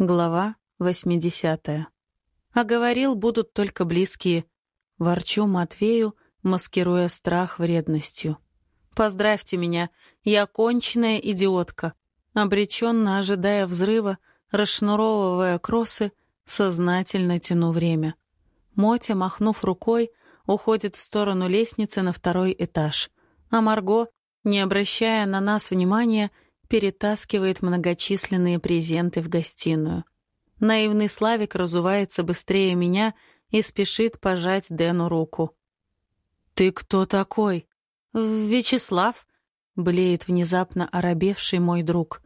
Глава 80. А говорил, будут только близкие. Ворчу Матвею, маскируя страх вредностью. Поздравьте меня, я конченная идиотка. Обреченно ожидая взрыва, расшнуровывая кроссы, сознательно тяну время. Мотя, махнув рукой, уходит в сторону лестницы на второй этаж. А Марго, не обращая на нас внимания, перетаскивает многочисленные презенты в гостиную. Наивный Славик разувается быстрее меня и спешит пожать Дэну руку. «Ты кто такой?» «Вячеслав», — блеет внезапно оробевший мой друг.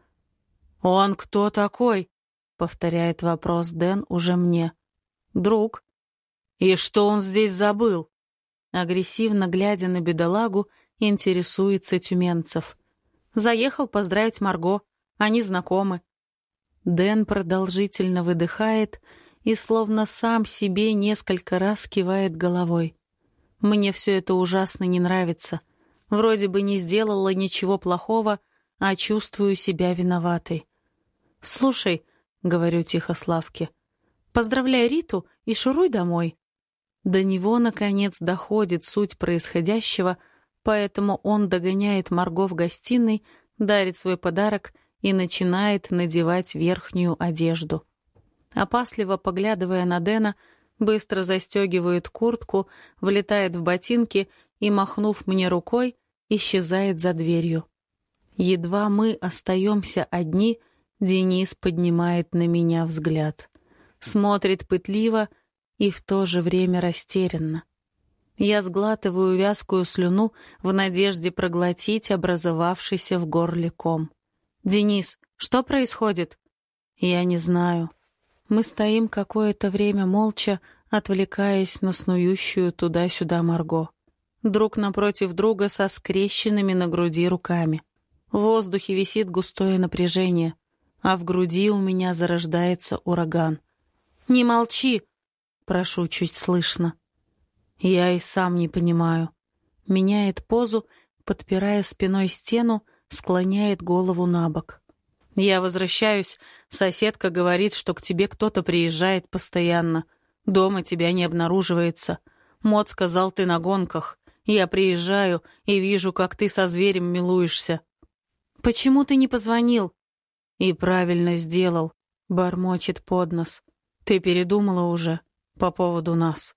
«Он кто такой?» — повторяет вопрос Дэн уже мне. «Друг». «И что он здесь забыл?» Агрессивно глядя на бедолагу, интересуется Тюменцев. Заехал поздравить Марго. Они знакомы. Дэн продолжительно выдыхает и словно сам себе несколько раз кивает головой. Мне все это ужасно не нравится. Вроде бы не сделала ничего плохого, а чувствую себя виноватой. «Слушай», — говорю тихо Славке, — «поздравляй Риту и шуруй домой». До него, наконец, доходит суть происходящего — Поэтому он догоняет Марго в гостиной, дарит свой подарок и начинает надевать верхнюю одежду. Опасливо поглядывая на Дэна, быстро застегивает куртку, влетает в ботинки и, махнув мне рукой, исчезает за дверью. Едва мы остаемся одни, Денис поднимает на меня взгляд. Смотрит пытливо и в то же время растерянно. Я сглатываю вязкую слюну в надежде проглотить образовавшийся в горле ком. «Денис, что происходит?» «Я не знаю». Мы стоим какое-то время молча, отвлекаясь на снующую туда-сюда Марго. Друг напротив друга со скрещенными на груди руками. В воздухе висит густое напряжение, а в груди у меня зарождается ураган. «Не молчи!» — прошу чуть слышно. Я и сам не понимаю. Меняет позу, подпирая спиной стену, склоняет голову на бок. Я возвращаюсь, соседка говорит, что к тебе кто-то приезжает постоянно. Дома тебя не обнаруживается. Мот сказал, ты на гонках. Я приезжаю и вижу, как ты со зверем милуешься. Почему ты не позвонил? И правильно сделал, бормочет под нос. Ты передумала уже по поводу нас.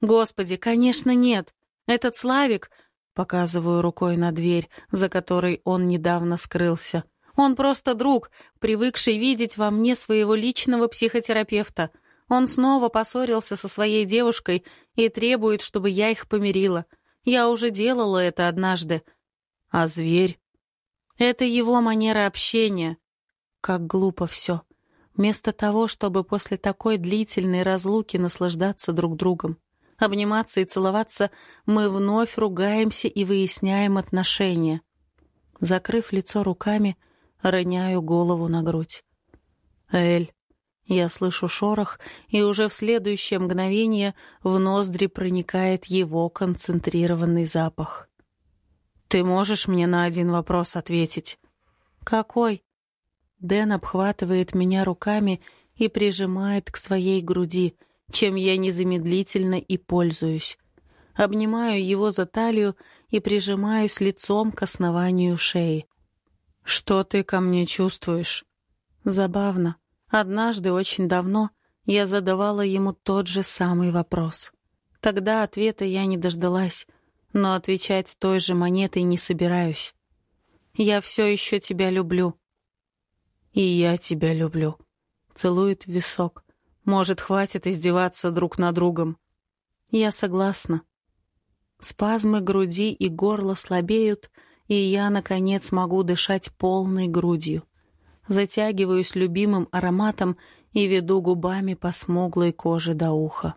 Господи, конечно, нет. Этот Славик, показываю рукой на дверь, за которой он недавно скрылся. Он просто друг, привыкший видеть во мне своего личного психотерапевта. Он снова поссорился со своей девушкой и требует, чтобы я их помирила. Я уже делала это однажды. А зверь? Это его манера общения. Как глупо все. Вместо того, чтобы после такой длительной разлуки наслаждаться друг другом обниматься и целоваться, мы вновь ругаемся и выясняем отношения. Закрыв лицо руками, роняю голову на грудь. «Эль». Я слышу шорох, и уже в следующее мгновение в ноздри проникает его концентрированный запах. «Ты можешь мне на один вопрос ответить?» «Какой?» Дэн обхватывает меня руками и прижимает к своей груди, чем я незамедлительно и пользуюсь. Обнимаю его за талию и прижимаюсь лицом к основанию шеи. «Что ты ко мне чувствуешь?» Забавно. Однажды, очень давно, я задавала ему тот же самый вопрос. Тогда ответа я не дождалась, но отвечать той же монетой не собираюсь. «Я все еще тебя люблю». «И я тебя люблю», — целует висок. Может, хватит издеваться друг над другом? Я согласна. Спазмы груди и горла слабеют, и я, наконец, могу дышать полной грудью. Затягиваюсь любимым ароматом и веду губами по смуглой коже до уха.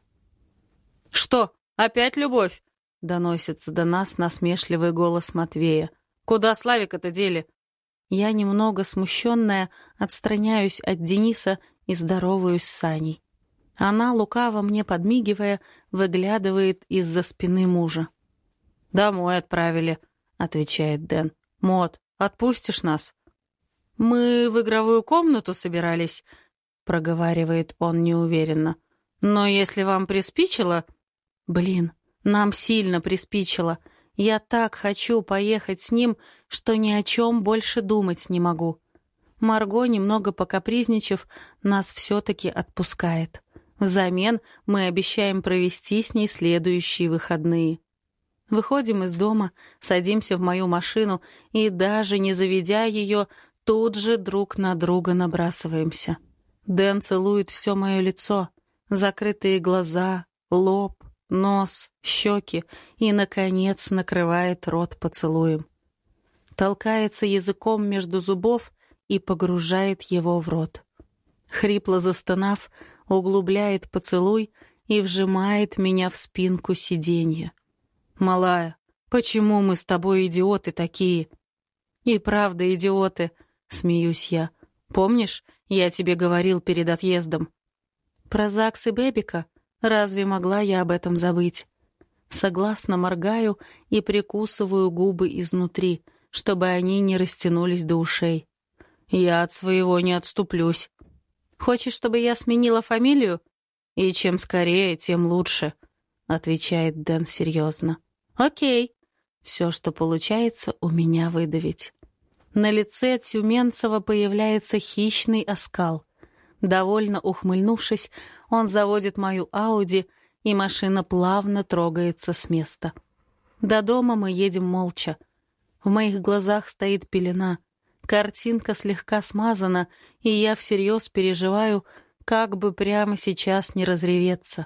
«Что, опять любовь?» — доносится до нас насмешливый голос Матвея. «Куда Славика-то дели?» Я, немного смущенная, отстраняюсь от Дениса и здороваюсь с Саней. Она, лукаво мне подмигивая, выглядывает из-за спины мужа. «Домой отправили», — отвечает Дэн. «Мот, отпустишь нас?» «Мы в игровую комнату собирались», — проговаривает он неуверенно. «Но если вам приспичило...» «Блин, нам сильно приспичило. Я так хочу поехать с ним, что ни о чем больше думать не могу». Марго, немного покапризничав, нас все-таки отпускает. Взамен мы обещаем провести с ней следующие выходные. Выходим из дома, садимся в мою машину и, даже не заведя ее, тут же друг на друга набрасываемся. Дэн целует все мое лицо, закрытые глаза, лоб, нос, щеки и, наконец, накрывает рот поцелуем. Толкается языком между зубов и погружает его в рот. Хрипло застонав, углубляет поцелуй и вжимает меня в спинку сиденья. «Малая, почему мы с тобой идиоты такие?» «И правда идиоты», — смеюсь я. «Помнишь, я тебе говорил перед отъездом?» «Про Закс и Бэбика? Разве могла я об этом забыть?» Согласно моргаю и прикусываю губы изнутри, чтобы они не растянулись до ушей. «Я от своего не отступлюсь», Хочешь, чтобы я сменила фамилию? И чем скорее, тем лучше», — отвечает Дэн серьезно. «Окей». Все, что получается, у меня выдавить. На лице Тюменцева появляется хищный оскал. Довольно ухмыльнувшись, он заводит мою Ауди, и машина плавно трогается с места. До дома мы едем молча. В моих глазах стоит пелена — Картинка слегка смазана, и я всерьез переживаю, как бы прямо сейчас не разреветься.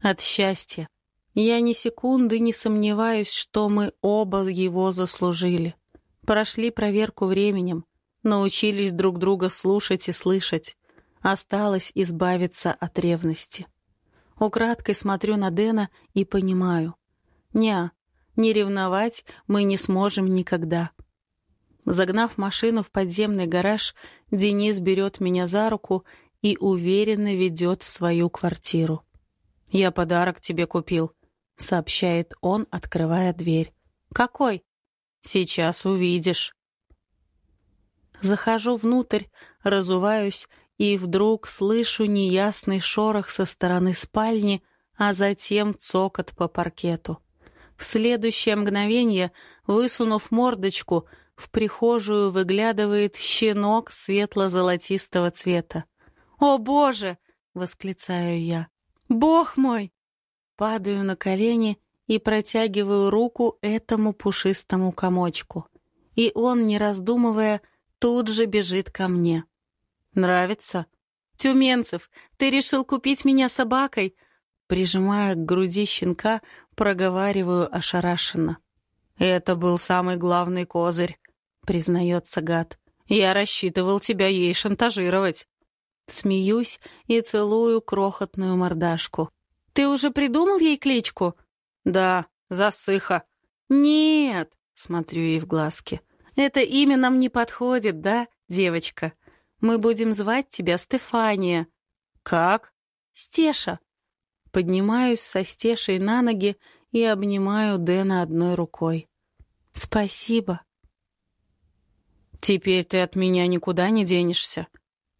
От счастья. Я ни секунды не сомневаюсь, что мы оба его заслужили. Прошли проверку временем, научились друг друга слушать и слышать. Осталось избавиться от ревности. Украдкой смотрю на Дэна и понимаю. Ня, не ревновать мы не сможем никогда. Загнав машину в подземный гараж, Денис берет меня за руку и уверенно ведет в свою квартиру. «Я подарок тебе купил», — сообщает он, открывая дверь. «Какой?» «Сейчас увидишь». Захожу внутрь, разуваюсь и вдруг слышу неясный шорох со стороны спальни, а затем цокот по паркету. В следующее мгновение, высунув мордочку, — в прихожую выглядывает щенок светло-золотистого цвета. «О, Боже!» — восклицаю я. «Бог мой!» Падаю на колени и протягиваю руку этому пушистому комочку. И он, не раздумывая, тут же бежит ко мне. «Нравится?» «Тюменцев, ты решил купить меня собакой?» Прижимая к груди щенка, проговариваю ошарашенно. «Это был самый главный козырь признается гад. «Я рассчитывал тебя ей шантажировать». Смеюсь и целую крохотную мордашку. «Ты уже придумал ей кличку?» «Да, засыха». «Нет», — смотрю ей в глазки. «Это имя нам не подходит, да, девочка? Мы будем звать тебя Стефания». «Как?» «Стеша». Поднимаюсь со Стешей на ноги и обнимаю Дэна одной рукой. «Спасибо», «Теперь ты от меня никуда не денешься».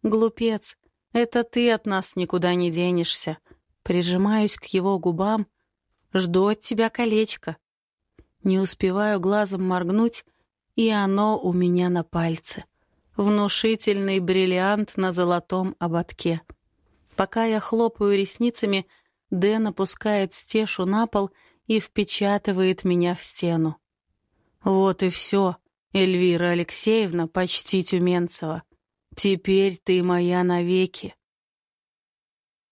«Глупец, это ты от нас никуда не денешься». Прижимаюсь к его губам, жду от тебя колечко. Не успеваю глазом моргнуть, и оно у меня на пальце. Внушительный бриллиант на золотом ободке. Пока я хлопаю ресницами, Дэн опускает стешу на пол и впечатывает меня в стену. Вот и все. Эльвира Алексеевна, почти Тюменцева, теперь ты моя навеки.